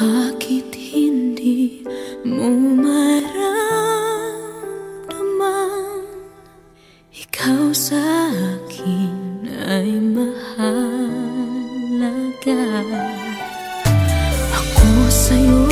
Bakit mo maramdaman? Ikaw sa akin ay mahalaga. Senhor.